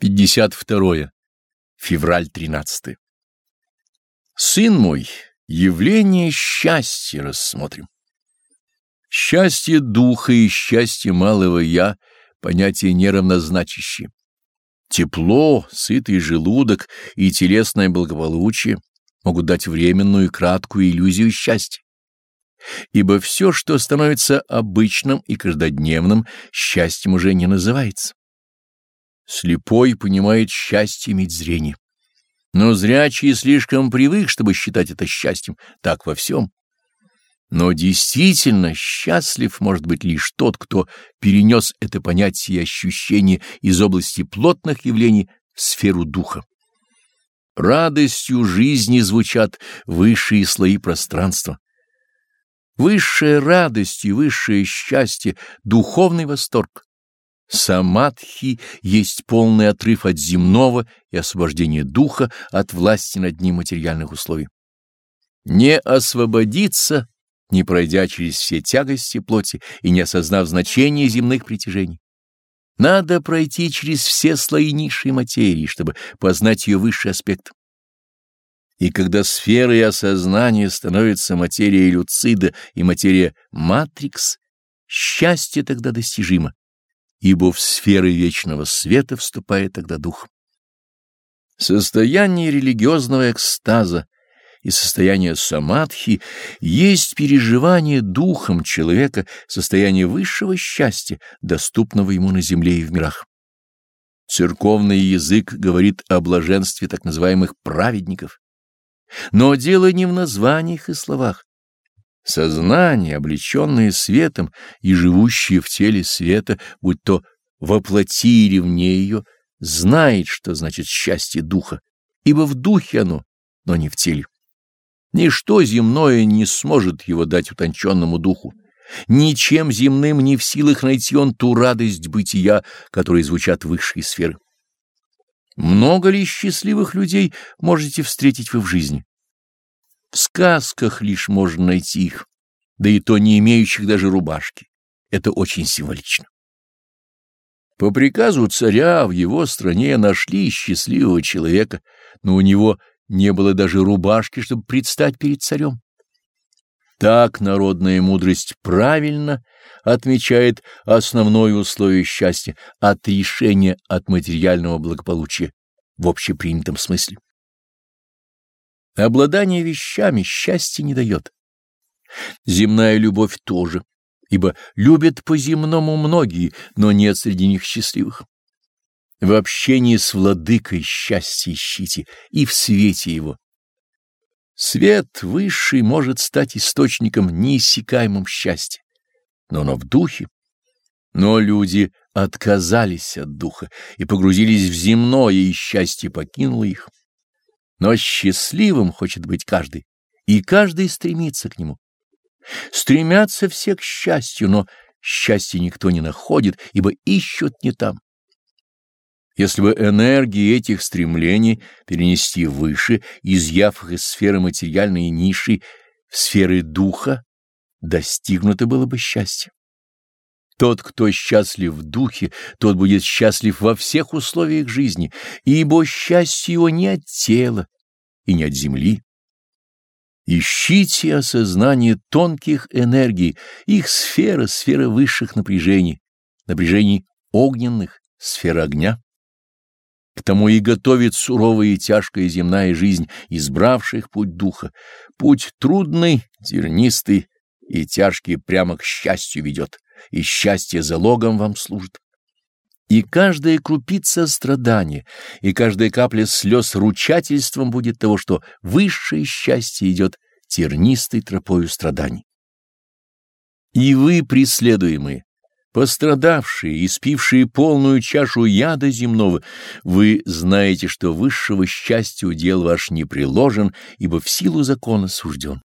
52. Февраль 13. Сын мой, явление счастья рассмотрим. Счастье духа и счастье малого «я» — понятия неравнозначащие. Тепло, сытый желудок и телесное благополучие могут дать временную и краткую иллюзию счастья. Ибо все, что становится обычным и каждодневным, счастьем уже не называется. Слепой понимает счастье иметь зрение. Но зрячий слишком привык, чтобы считать это счастьем, так во всем. Но действительно счастлив может быть лишь тот, кто перенес это понятие и ощущение из области плотных явлений в сферу духа. Радостью жизни звучат высшие слои пространства. Высшая радость и высшее счастье — духовный восторг. Самадхи есть полный отрыв от земного и освобождение духа от власти над ним материальных условий. Не освободиться, не пройдя через все тягости плоти и не осознав значения земных притяжений. Надо пройти через все слои низшей материи, чтобы познать ее высший аспект. И когда сфера и осознание становятся материей люцида и материя матрикс, счастье тогда достижимо ибо в сферы вечного света вступает тогда дух. Состояние религиозного экстаза и состояние самадхи есть переживание духом человека состояние высшего счастья, доступного ему на земле и в мирах. Церковный язык говорит о блаженстве так называемых праведников. Но дело не в названиях и словах, Сознание, облеченное светом и живущее в теле света, будь то воплоти или вне ее, знает, что значит счастье духа, ибо в духе оно, но не в теле. Ничто земное не сможет его дать утонченному духу. Ничем земным не в силах найти он ту радость бытия, которой звучат высшие сферы. Много ли счастливых людей можете встретить вы в жизни? В сказках лишь можно найти их, да и то не имеющих даже рубашки. Это очень символично. По приказу царя в его стране нашли счастливого человека, но у него не было даже рубашки, чтобы предстать перед царем. Так народная мудрость правильно отмечает основное условие счастья — отрешение от материального благополучия в общепринятом смысле. Обладание вещами счастья не дает. Земная любовь тоже, ибо любят по-земному многие, но нет среди них счастливых. В общении с владыкой счастье ищите и в свете его. Свет высший может стать источником неиссякаемым счастья, но оно в духе. Но люди отказались от духа и погрузились в земное, и счастье покинуло их. Но счастливым хочет быть каждый, и каждый стремится к нему. Стремятся все к счастью, но счастья никто не находит, ибо ищут не там. Если бы энергии этих стремлений перенести выше, изъяв их из сферы материальной ниши в сферы духа, достигнуто было бы счастье. Тот, кто счастлив в духе, тот будет счастлив во всех условиях жизни, ибо счастье его не от тела и не от земли. Ищите осознание тонких энергий, их сфера — сфера высших напряжений, напряжений огненных, сфера огня. К тому и готовит суровая и тяжкая земная жизнь, избравших путь духа. Путь трудный, тернистый и тяжкий прямо к счастью ведет и счастье залогом вам служит. И каждая крупица страдания, и каждая капля слез ручательством будет того, что высшее счастье идет тернистой тропою страданий. И вы, преследуемые, пострадавшие, испившие полную чашу яда земного, вы знаете, что высшего счастья удел ваш не приложен, ибо в силу закона сужден.